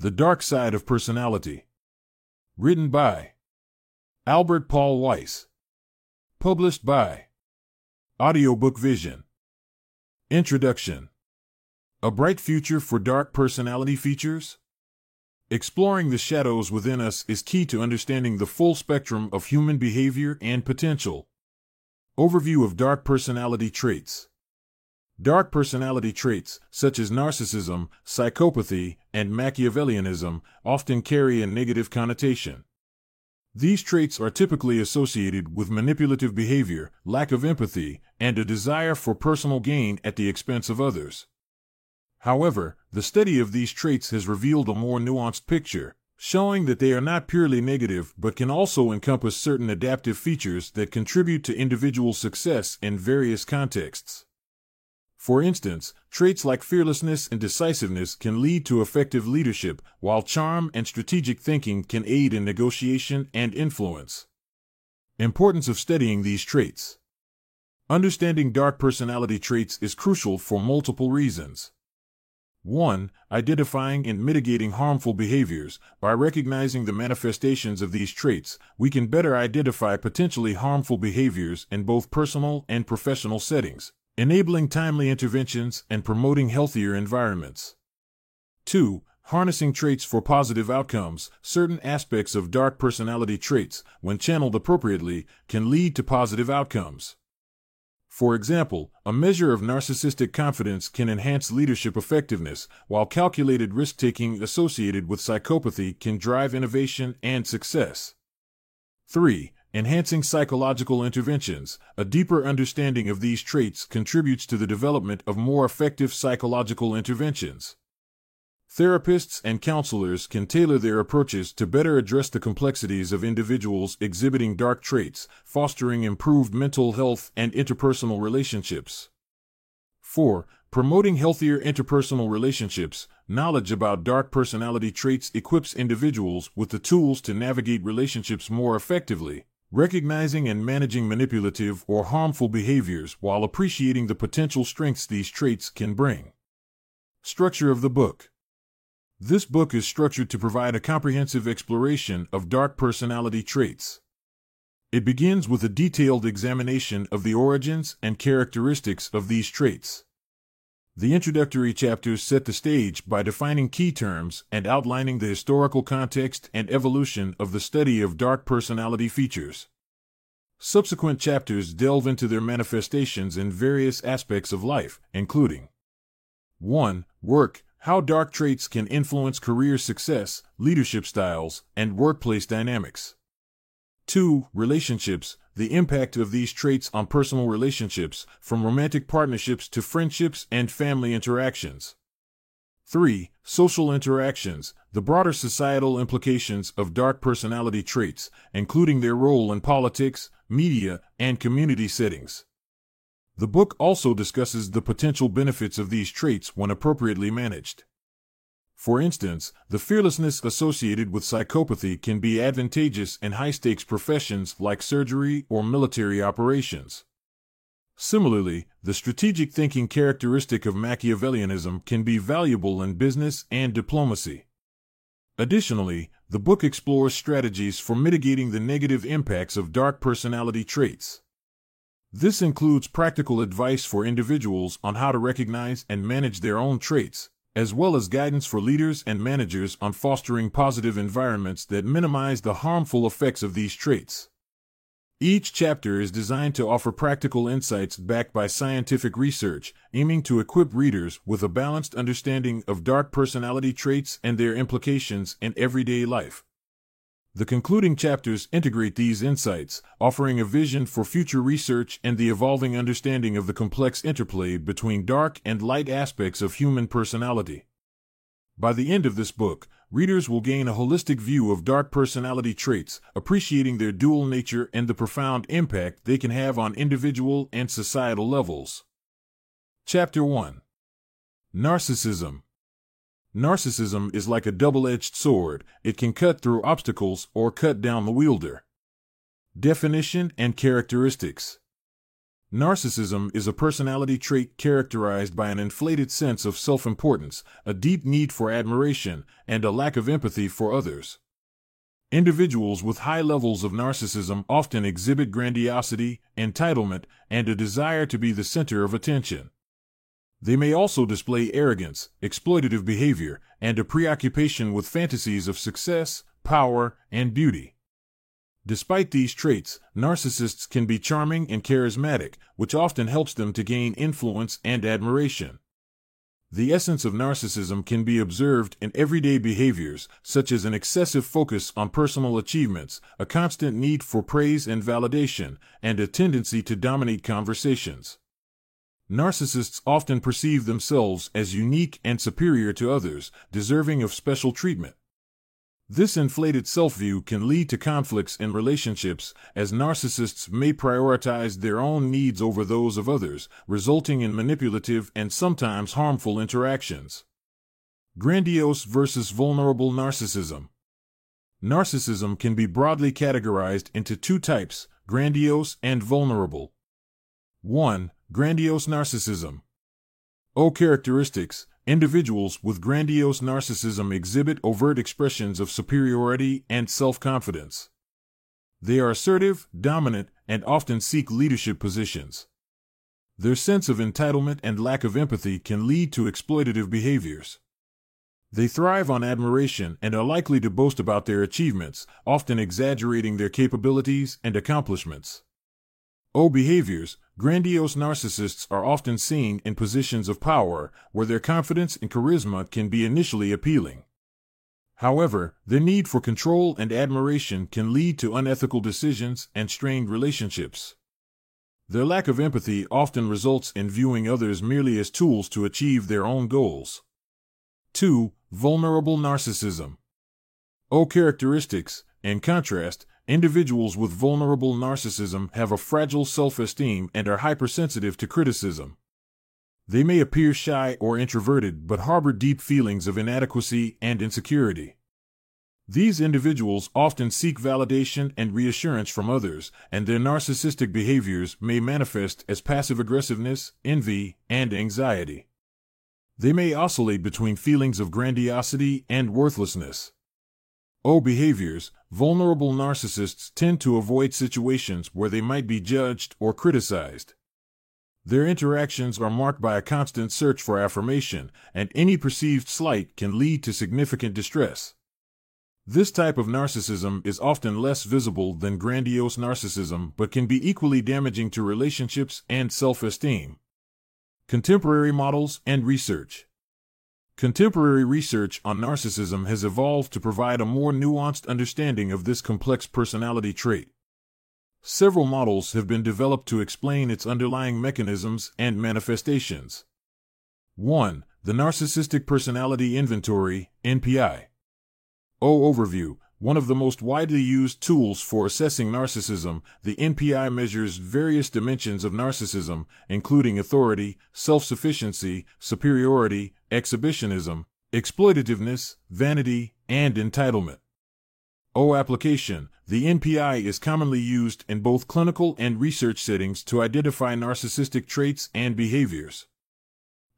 The Dark Side of Personality. Written by Albert Paul Weiss. Published by Audiobook Vision. Introduction A Bright Future for Dark Personality Features? Exploring the shadows within us is key to understanding the full spectrum of human behavior and potential. Overview of Dark Personality Traits. Dark personality traits, such as narcissism, psychopathy, and Machiavellianism, often carry a negative connotation. These traits are typically associated with manipulative behavior, lack of empathy, and a desire for personal gain at the expense of others. However, the study of these traits has revealed a more nuanced picture, showing that they are not purely negative but can also encompass certain adaptive features that contribute to individual success in various contexts. For instance, traits like fearlessness and decisiveness can lead to effective leadership, while charm and strategic thinking can aid in negotiation and influence. Importance of studying these traits. Understanding dark personality traits is crucial for multiple reasons. 1. Identifying and mitigating harmful behaviors. By recognizing the manifestations of these traits, we can better identify potentially harmful behaviors in both personal and professional settings enabling timely interventions and promoting healthier environments. 2. Harnessing traits for positive outcomes. Certain aspects of dark personality traits, when channeled appropriately, can lead to positive outcomes. For example, a measure of narcissistic confidence can enhance leadership effectiveness, while calculated risk taking associated with psychopathy can drive innovation and success. 3. Enhancing psychological interventions. A deeper understanding of these traits contributes to the development of more effective psychological interventions. Therapists and counselors can tailor their approaches to better address the complexities of individuals exhibiting dark traits, fostering improved mental health and interpersonal relationships. 4. Promoting healthier interpersonal relationships. Knowledge about dark personality traits equips individuals with the tools to navigate relationships more effectively recognizing and managing manipulative or harmful behaviors while appreciating the potential strengths these traits can bring. Structure of the book This book is structured to provide a comprehensive exploration of dark personality traits. It begins with a detailed examination of the origins and characteristics of these traits. The introductory chapters set the stage by defining key terms and outlining the historical context and evolution of the study of dark personality features. Subsequent chapters delve into their manifestations in various aspects of life, including 1. Work How dark traits can influence career success, leadership styles, and workplace dynamics. 2. Relationships the impact of these traits on personal relationships, from romantic partnerships to friendships and family interactions. 3. Social interactions, the broader societal implications of dark personality traits, including their role in politics, media, and community settings. The book also discusses the potential benefits of these traits when appropriately managed. For instance, the fearlessness associated with psychopathy can be advantageous in high stakes professions like surgery or military operations. Similarly, the strategic thinking characteristic of Machiavellianism can be valuable in business and diplomacy. Additionally, the book explores strategies for mitigating the negative impacts of dark personality traits. This includes practical advice for individuals on how to recognize and manage their own traits, as well as guidance for leaders and managers on fostering positive environments that minimize the harmful effects of these traits. Each chapter is designed to offer practical insights backed by scientific research, aiming to equip readers with a balanced understanding of dark personality traits and their implications in everyday life. The concluding chapters integrate these insights, offering a vision for future research and the evolving understanding of the complex interplay between dark and light aspects of human personality. By the end of this book, readers will gain a holistic view of dark personality traits, appreciating their dual nature and the profound impact they can have on individual and societal levels. Chapter 1 Narcissism Narcissism is like a double edged sword, it can cut through obstacles or cut down the wielder. Definition and characteristics Narcissism is a personality trait characterized by an inflated sense of self importance, a deep need for admiration, and a lack of empathy for others. Individuals with high levels of narcissism often exhibit grandiosity, entitlement, and a desire to be the center of attention. They may also display arrogance, exploitative behavior, and a preoccupation with fantasies of success, power, and beauty. Despite these traits, narcissists can be charming and charismatic, which often helps them to gain influence and admiration. The essence of narcissism can be observed in everyday behaviors, such as an excessive focus on personal achievements, a constant need for praise and validation, and a tendency to dominate conversations. Narcissists often perceive themselves as unique and superior to others, deserving of special treatment. This inflated self view can lead to conflicts in relationships, as narcissists may prioritize their own needs over those of others, resulting in manipulative and sometimes harmful interactions. Grandiose versus vulnerable narcissism. Narcissism can be broadly categorized into two types grandiose and vulnerable. 1. Grandiose narcissism. O characteristics Individuals with grandiose narcissism exhibit overt expressions of superiority and self confidence. They are assertive, dominant, and often seek leadership positions. Their sense of entitlement and lack of empathy can lead to exploitative behaviors. They thrive on admiration and are likely to boast about their achievements, often exaggerating their capabilities and accomplishments. O behaviors, grandiose narcissists are often seen in positions of power where their confidence and charisma can be initially appealing. However, their need for control and admiration can lead to unethical decisions and strained relationships. Their lack of empathy often results in viewing others merely as tools to achieve their own goals. 2. Vulnerable narcissism. O characteristics, in contrast, Individuals with vulnerable narcissism have a fragile self esteem and are hypersensitive to criticism. They may appear shy or introverted but harbor deep feelings of inadequacy and insecurity. These individuals often seek validation and reassurance from others, and their narcissistic behaviors may manifest as passive aggressiveness, envy, and anxiety. They may oscillate between feelings of grandiosity and worthlessness. O behaviors, vulnerable narcissists tend to avoid situations where they might be judged or criticized. Their interactions are marked by a constant search for affirmation, and any perceived slight can lead to significant distress. This type of narcissism is often less visible than grandiose narcissism but can be equally damaging to relationships and self esteem. Contemporary models and research. Contemporary research on narcissism has evolved to provide a more nuanced understanding of this complex personality trait. Several models have been developed to explain its underlying mechanisms and manifestations. 1. The Narcissistic Personality Inventory, NPI. O Overview one of the most widely used tools for assessing narcissism, the NPI measures various dimensions of narcissism, including authority, self sufficiency, superiority, exhibitionism, exploitativeness, vanity, and entitlement. O application The NPI is commonly used in both clinical and research settings to identify narcissistic traits and behaviors.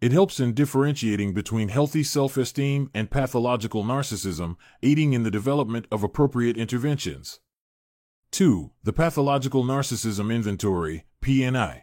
It helps in differentiating between healthy self esteem and pathological narcissism, aiding in the development of appropriate interventions. 2. The Pathological Narcissism Inventory, PNI.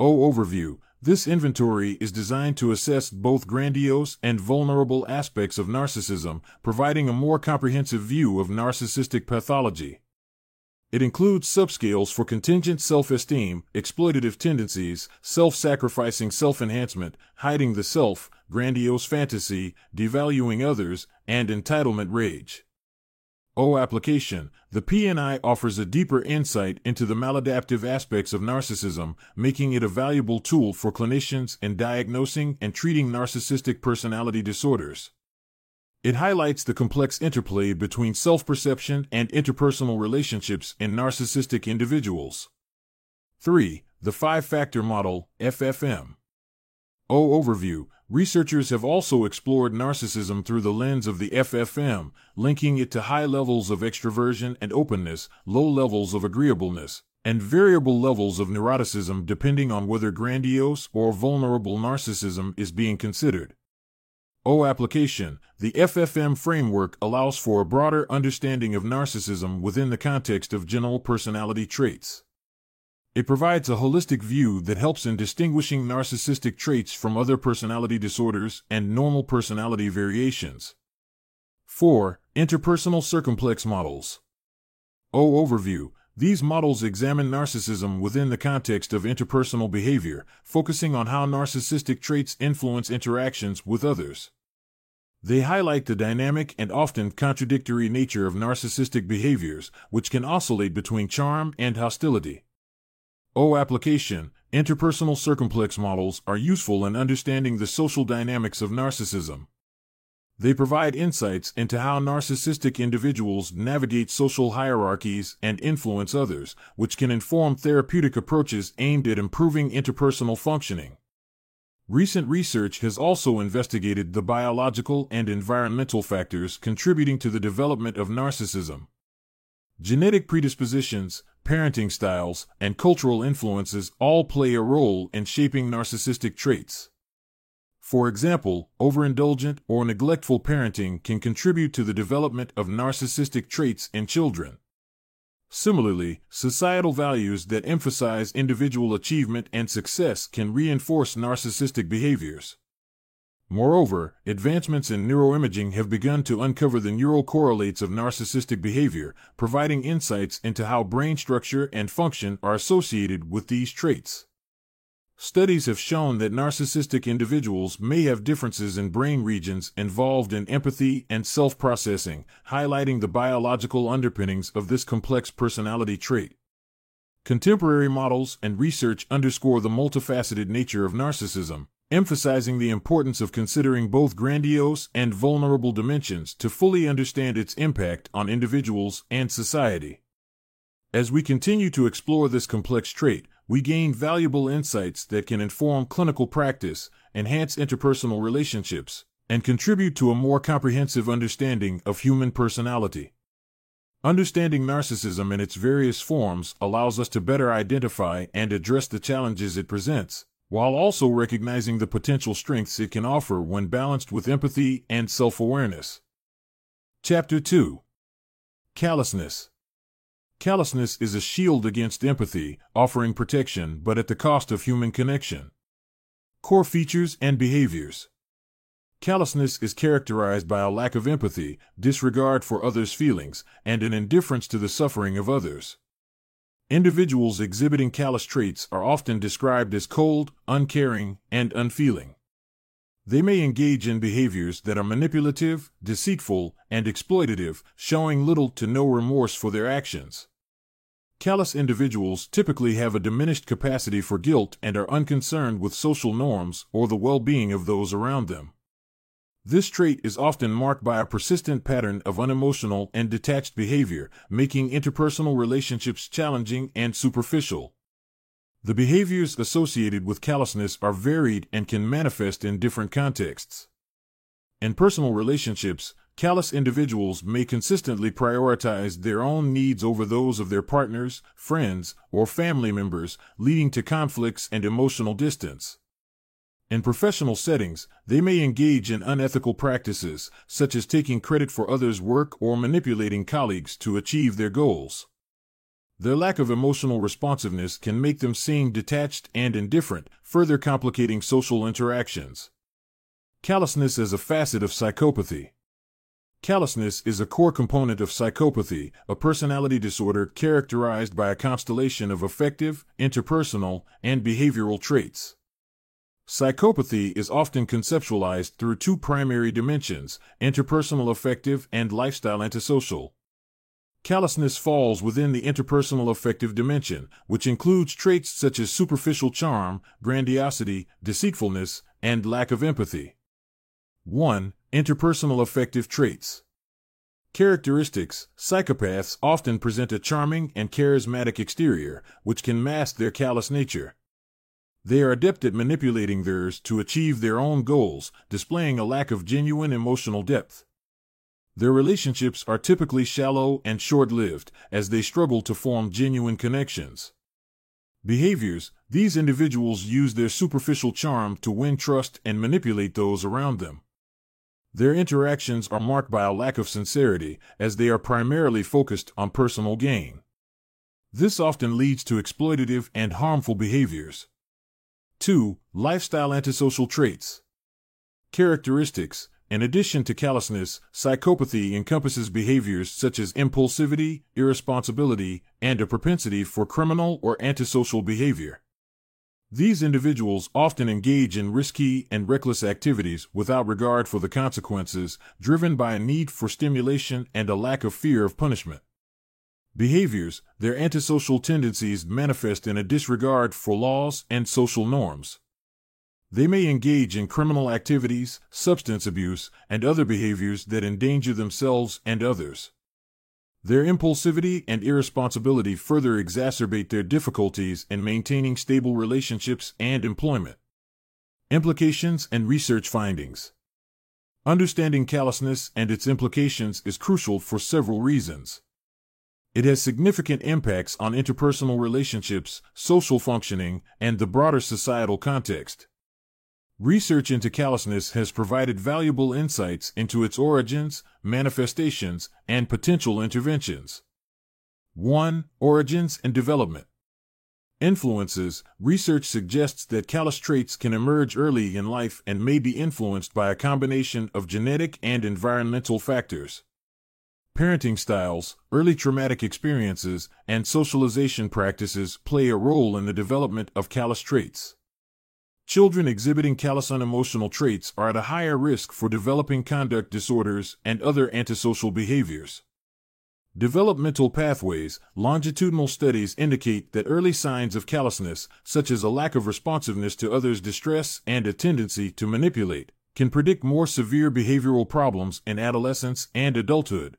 O Overview This inventory is designed to assess both grandiose and vulnerable aspects of narcissism, providing a more comprehensive view of narcissistic pathology. It includes subscales for contingent self esteem, exploitative tendencies, self sacrificing self enhancement, hiding the self, grandiose fantasy, devaluing others, and entitlement rage. O application, the PNI offers a deeper insight into the maladaptive aspects of narcissism, making it a valuable tool for clinicians in diagnosing and treating narcissistic personality disorders. It highlights the complex interplay between self perception and interpersonal relationships in narcissistic individuals. 3. The Five Factor Model, FFM. O Overview Researchers have also explored narcissism through the lens of the FFM, linking it to high levels of extroversion and openness, low levels of agreeableness, and variable levels of neuroticism depending on whether grandiose or vulnerable narcissism is being considered. O application, the FFM framework allows for a broader understanding of narcissism within the context of general personality traits. It provides a holistic view that helps in distinguishing narcissistic traits from other personality disorders and normal personality variations. 4. Interpersonal circumplex models. O overview. These models examine narcissism within the context of interpersonal behavior, focusing on how narcissistic traits influence interactions with others. They highlight the dynamic and often contradictory nature of narcissistic behaviors, which can oscillate between charm and hostility. O application, interpersonal circumplex models are useful in understanding the social dynamics of narcissism. They provide insights into how narcissistic individuals navigate social hierarchies and influence others, which can inform therapeutic approaches aimed at improving interpersonal functioning. Recent research has also investigated the biological and environmental factors contributing to the development of narcissism. Genetic predispositions, parenting styles, and cultural influences all play a role in shaping narcissistic traits. For example, overindulgent or neglectful parenting can contribute to the development of narcissistic traits in children. Similarly, societal values that emphasize individual achievement and success can reinforce narcissistic behaviors. Moreover, advancements in neuroimaging have begun to uncover the neural correlates of narcissistic behavior, providing insights into how brain structure and function are associated with these traits. Studies have shown that narcissistic individuals may have differences in brain regions involved in empathy and self processing, highlighting the biological underpinnings of this complex personality trait. Contemporary models and research underscore the multifaceted nature of narcissism, emphasizing the importance of considering both grandiose and vulnerable dimensions to fully understand its impact on individuals and society. As we continue to explore this complex trait, we gain valuable insights that can inform clinical practice, enhance interpersonal relationships, and contribute to a more comprehensive understanding of human personality. Understanding narcissism in its various forms allows us to better identify and address the challenges it presents, while also recognizing the potential strengths it can offer when balanced with empathy and self awareness. Chapter 2 Callousness Callousness is a shield against empathy, offering protection but at the cost of human connection. Core features and behaviors. Callousness is characterized by a lack of empathy, disregard for others' feelings, and an indifference to the suffering of others. Individuals exhibiting callous traits are often described as cold, uncaring, and unfeeling. They may engage in behaviors that are manipulative, deceitful, and exploitative, showing little to no remorse for their actions. Callous individuals typically have a diminished capacity for guilt and are unconcerned with social norms or the well being of those around them. This trait is often marked by a persistent pattern of unemotional and detached behavior, making interpersonal relationships challenging and superficial. The behaviors associated with callousness are varied and can manifest in different contexts. In personal relationships, Callous individuals may consistently prioritize their own needs over those of their partners, friends, or family members, leading to conflicts and emotional distance. In professional settings, they may engage in unethical practices, such as taking credit for others' work or manipulating colleagues to achieve their goals. Their lack of emotional responsiveness can make them seem detached and indifferent, further complicating social interactions. Callousness is a facet of psychopathy. Callousness is a core component of psychopathy, a personality disorder characterized by a constellation of affective, interpersonal, and behavioral traits. Psychopathy is often conceptualized through two primary dimensions interpersonal affective and lifestyle antisocial. Callousness falls within the interpersonal affective dimension, which includes traits such as superficial charm, grandiosity, deceitfulness, and lack of empathy. 1. Interpersonal affective traits. Characteristics Psychopaths often present a charming and charismatic exterior, which can mask their callous nature. They are adept at manipulating theirs to achieve their own goals, displaying a lack of genuine emotional depth. Their relationships are typically shallow and short lived, as they struggle to form genuine connections. Behaviors These individuals use their superficial charm to win trust and manipulate those around them. Their interactions are marked by a lack of sincerity, as they are primarily focused on personal gain. This often leads to exploitative and harmful behaviors. 2. Lifestyle antisocial traits. Characteristics in addition to callousness, psychopathy encompasses behaviors such as impulsivity, irresponsibility, and a propensity for criminal or antisocial behavior. These individuals often engage in risky and reckless activities without regard for the consequences, driven by a need for stimulation and a lack of fear of punishment. Behaviors, their antisocial tendencies manifest in a disregard for laws and social norms. They may engage in criminal activities, substance abuse, and other behaviors that endanger themselves and others. Their impulsivity and irresponsibility further exacerbate their difficulties in maintaining stable relationships and employment. Implications and research findings. Understanding callousness and its implications is crucial for several reasons. It has significant impacts on interpersonal relationships, social functioning, and the broader societal context. Research into callousness has provided valuable insights into its origins, manifestations, and potential interventions. 1. Origins and development. Influences Research suggests that callous traits can emerge early in life and may be influenced by a combination of genetic and environmental factors. Parenting styles, early traumatic experiences, and socialization practices play a role in the development of callous traits. Children exhibiting callous unemotional traits are at a higher risk for developing conduct disorders and other antisocial behaviors. Developmental pathways, longitudinal studies indicate that early signs of callousness, such as a lack of responsiveness to others' distress and a tendency to manipulate, can predict more severe behavioral problems in adolescence and adulthood.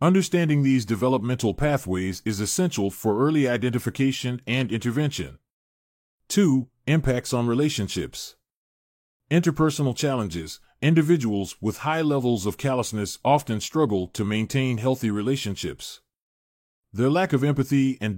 Understanding these developmental pathways is essential for early identification and intervention. 2. Impacts on relationships. Interpersonal challenges. Individuals with high levels of callousness often struggle to maintain healthy relationships. Their lack of empathy and